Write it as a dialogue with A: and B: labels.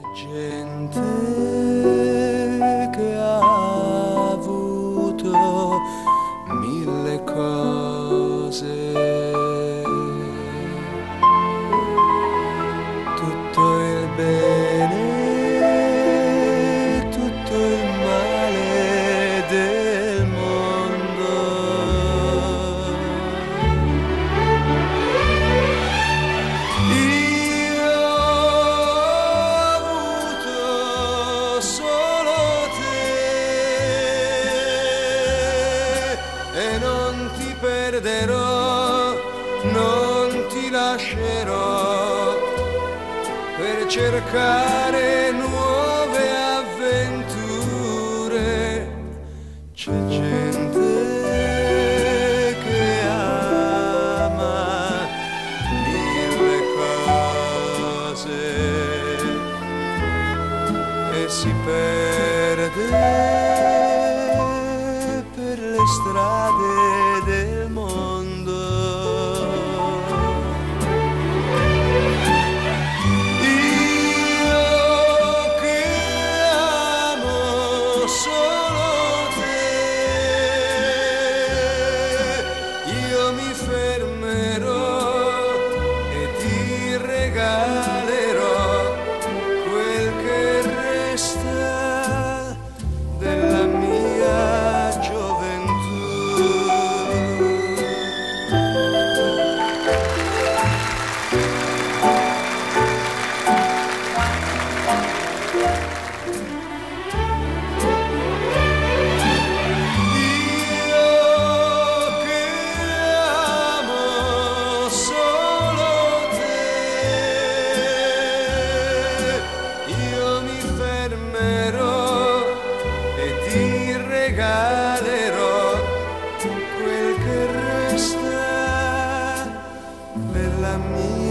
A: C'è gente che ha avuto mille cose. Perderò, non ti lascerò per cercare nuove avventure. C'è gente che ama mille cose e si perde per le strade sou. regadero, quel che resta della mia.